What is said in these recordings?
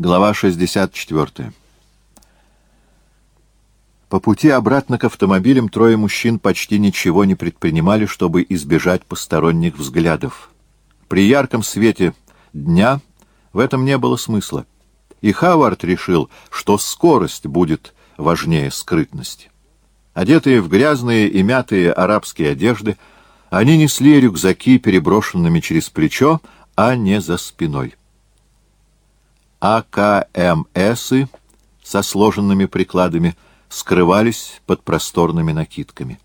Глава 64. По пути обратно к автомобилям трое мужчин почти ничего не предпринимали, чтобы избежать посторонних взглядов. При ярком свете дня в этом не было смысла. И Хавард решил, что скорость будет важнее скрытности. Одетые в грязные и мятые арабские одежды, они несли рюкзаки, переброшенными через плечо, а не за спиной. АКМСы со сложенными прикладами скрывались под просторными накидками.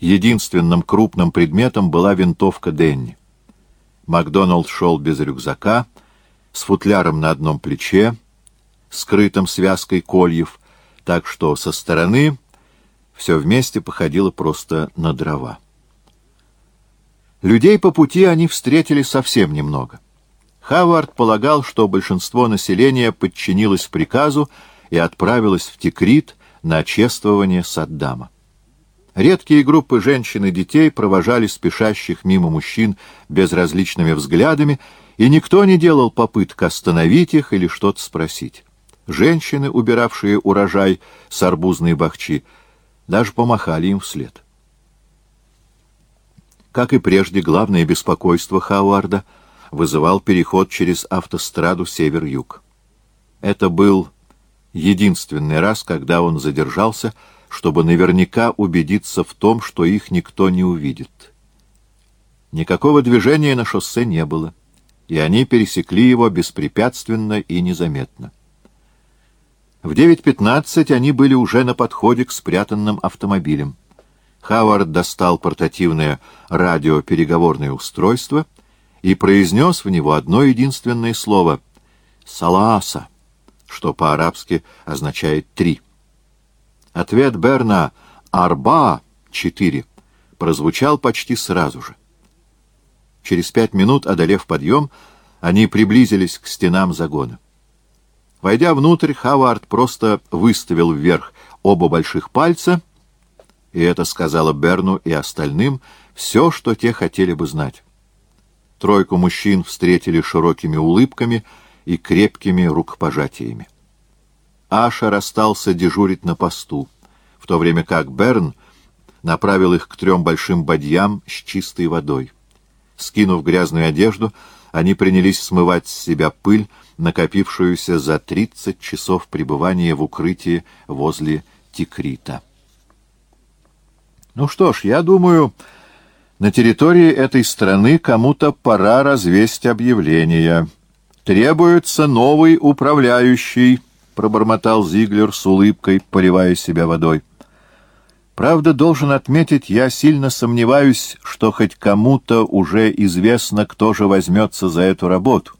Единственным крупным предметом была винтовка Денни. Макдоналд шел без рюкзака, с футляром на одном плече, скрытым связкой кольев, так что со стороны все вместе походило просто на дрова. Людей по пути они встретили совсем немного — Хавард полагал, что большинство населения подчинилось приказу и отправилось в Тикрит на чествование Саддама. Редкие группы женщин и детей провожали спешащих мимо мужчин безразличными взглядами, и никто не делал попыток остановить их или что-то спросить. Женщины, убиравшие урожай с арбузной бахчи, даже помахали им вслед. Как и прежде, главное беспокойство Хауарда — вызывал переход через автостраду север-юг. Это был единственный раз, когда он задержался, чтобы наверняка убедиться в том, что их никто не увидит. Никакого движения на шоссе не было, и они пересекли его беспрепятственно и незаметно. В 9.15 они были уже на подходе к спрятанным автомобилям. Хавард достал портативное радиопереговорное устройство — и произнес в него одно единственное слово «Салааса», что по-арабски означает «три». Ответ Берна «Арба» — «четыре» прозвучал почти сразу же. Через пять минут, одолев подъем, они приблизились к стенам загона. Войдя внутрь, Хавард просто выставил вверх оба больших пальца, и это сказала Берну и остальным все, что те хотели бы знать. Тройку мужчин встретили широкими улыбками и крепкими рукопожатиями. Ашер остался дежурить на посту, в то время как Берн направил их к трем большим бадьям с чистой водой. Скинув грязную одежду, они принялись смывать с себя пыль, накопившуюся за тридцать часов пребывания в укрытии возле Тикрита. «Ну что ж, я думаю...» На территории этой страны кому-то пора развесть объявление. «Требуется новый управляющий», — пробормотал Зиглер с улыбкой, поливая себя водой. «Правда, должен отметить, я сильно сомневаюсь, что хоть кому-то уже известно, кто же возьмется за эту работу.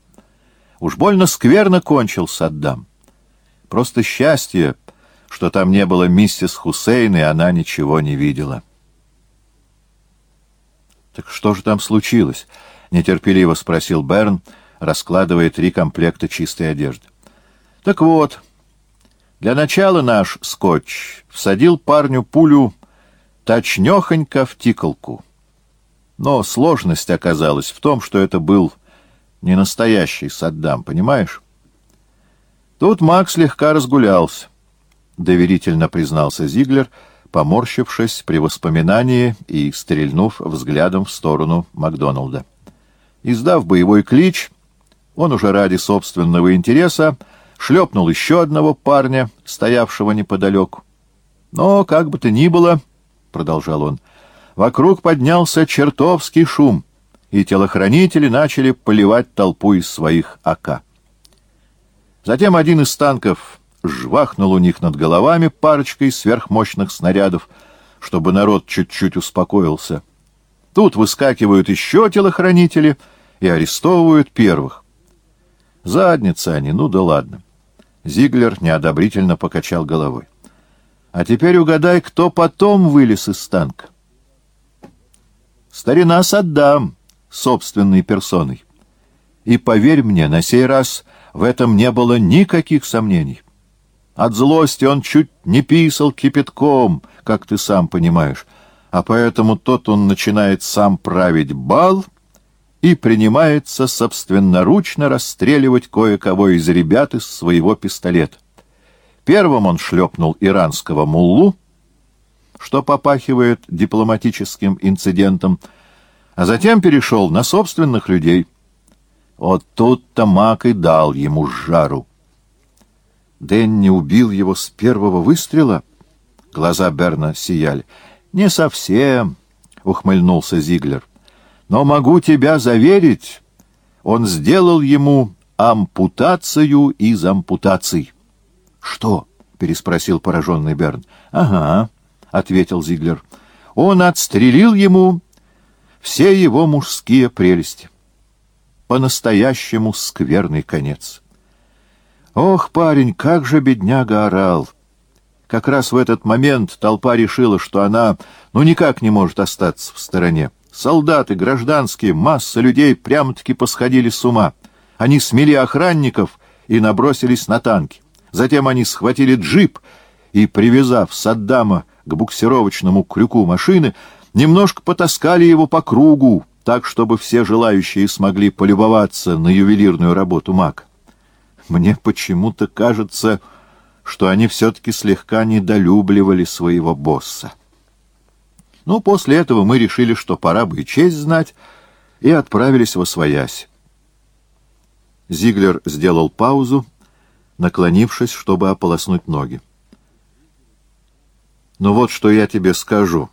Уж больно скверно кончил Саддам. Просто счастье, что там не было миссис Хусейн, и она ничего не видела». «Так что же там случилось?» — нетерпеливо спросил Берн, раскладывая три комплекта чистой одежды. «Так вот, для начала наш скотч всадил парню пулю точнёхонько в тиколку. Но сложность оказалась в том, что это был не настоящий Саддам, понимаешь? Тут Макс слегка разгулялся, — доверительно признался Зиглер — поморщившись при воспоминании и стрельнув взглядом в сторону Макдоналда. Издав боевой клич, он уже ради собственного интереса шлепнул еще одного парня, стоявшего неподалеку. Но, как бы то ни было, — продолжал он, — вокруг поднялся чертовский шум, и телохранители начали поливать толпу из своих АК. Затем один из танков жвахнул у них над головами парочкой сверхмощных снарядов, чтобы народ чуть-чуть успокоился. Тут выскакивают еще телохранители и арестовывают первых. Задницы они, ну да ладно. Зиглер неодобрительно покачал головой. А теперь угадай, кто потом вылез из танка. Старина Саддам, собственной персоной. И поверь мне, на сей раз в этом не было никаких сомнений. От злости он чуть не писал кипятком, как ты сам понимаешь, а поэтому тот он начинает сам править бал и принимается собственноручно расстреливать кое-кого из ребят из своего пистолета. Первым он шлепнул иранского муллу, что попахивает дипломатическим инцидентом, а затем перешел на собственных людей. Вот тут-то Мак и дал ему жару. Дэнни убил его с первого выстрела? Глаза Берна сияли. «Не совсем», — ухмыльнулся Зиглер. «Но могу тебя заверить, он сделал ему ампутацию из ампутаций». «Что?» — переспросил пораженный Берн. «Ага», — ответил Зиглер. «Он отстрелил ему все его мужские прелести. По-настоящему скверный конец». Ох, парень, как же бедняга орал! Как раз в этот момент толпа решила, что она ну никак не может остаться в стороне. Солдаты, гражданские, масса людей прямо-таки посходили с ума. Они смели охранников и набросились на танки. Затем они схватили джип и, привязав Саддама к буксировочному крюку машины, немножко потаскали его по кругу, так, чтобы все желающие смогли полюбоваться на ювелирную работу Мака. Мне почему-то кажется, что они все-таки слегка недолюбливали своего босса. Ну, после этого мы решили, что пора бы и честь знать, и отправились во своясь. Зиглер сделал паузу, наклонившись, чтобы ополоснуть ноги. «Ну вот что я тебе скажу»,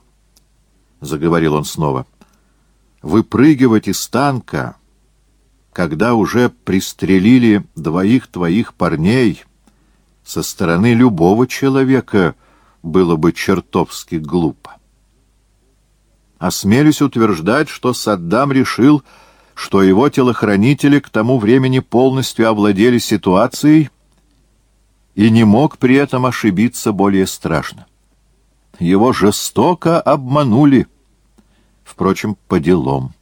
— заговорил он снова. «Выпрыгивать из танка...» когда уже пристрелили двоих твоих парней, со стороны любого человека было бы чертовски глупо. Осмелюсь утверждать, что Саддам решил, что его телохранители к тому времени полностью овладели ситуацией и не мог при этом ошибиться более страшно. Его жестоко обманули, впрочем, по делам.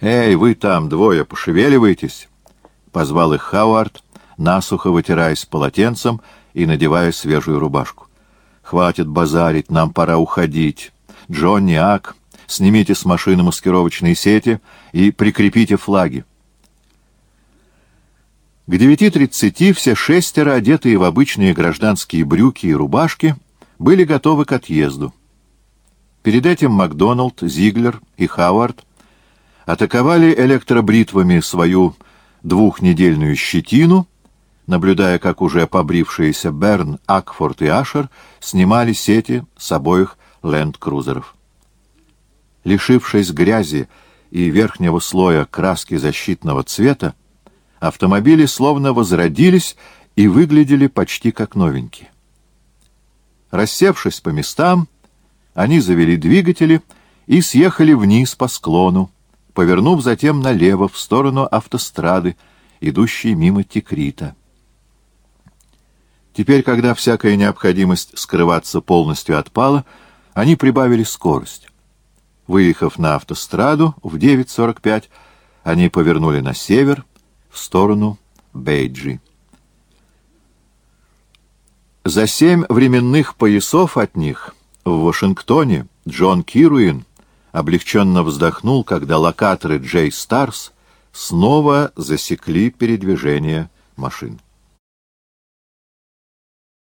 «Эй, вы там двое, пошевеливайтесь!» — позвал их Хауард, насухо вытираясь полотенцем и надевая свежую рубашку. «Хватит базарить, нам пора уходить. Джонни, Ак, снимите с машины маскировочные сети и прикрепите флаги». К 9.30 все шестеро, одетые в обычные гражданские брюки и рубашки, были готовы к отъезду. Перед этим Макдоналд, Зиглер и Хауард атаковали электробритвами свою двухнедельную щетину, наблюдая, как уже побрившиеся Берн, Акфорд и Ашер снимали сети с обоих ленд-крузеров. Лишившись грязи и верхнего слоя краски защитного цвета, автомобили словно возродились и выглядели почти как новенькие. Рассевшись по местам, они завели двигатели и съехали вниз по склону, повернув затем налево в сторону автострады, идущей мимо Тикрита. Теперь, когда всякая необходимость скрываться полностью отпала, они прибавили скорость. Выехав на автостраду в 9.45, они повернули на север, в сторону Бейджи. За семь временных поясов от них в Вашингтоне Джон Кируин облегченно вздохнул, когда локаторы Джей Старс снова засекли передвижение машин.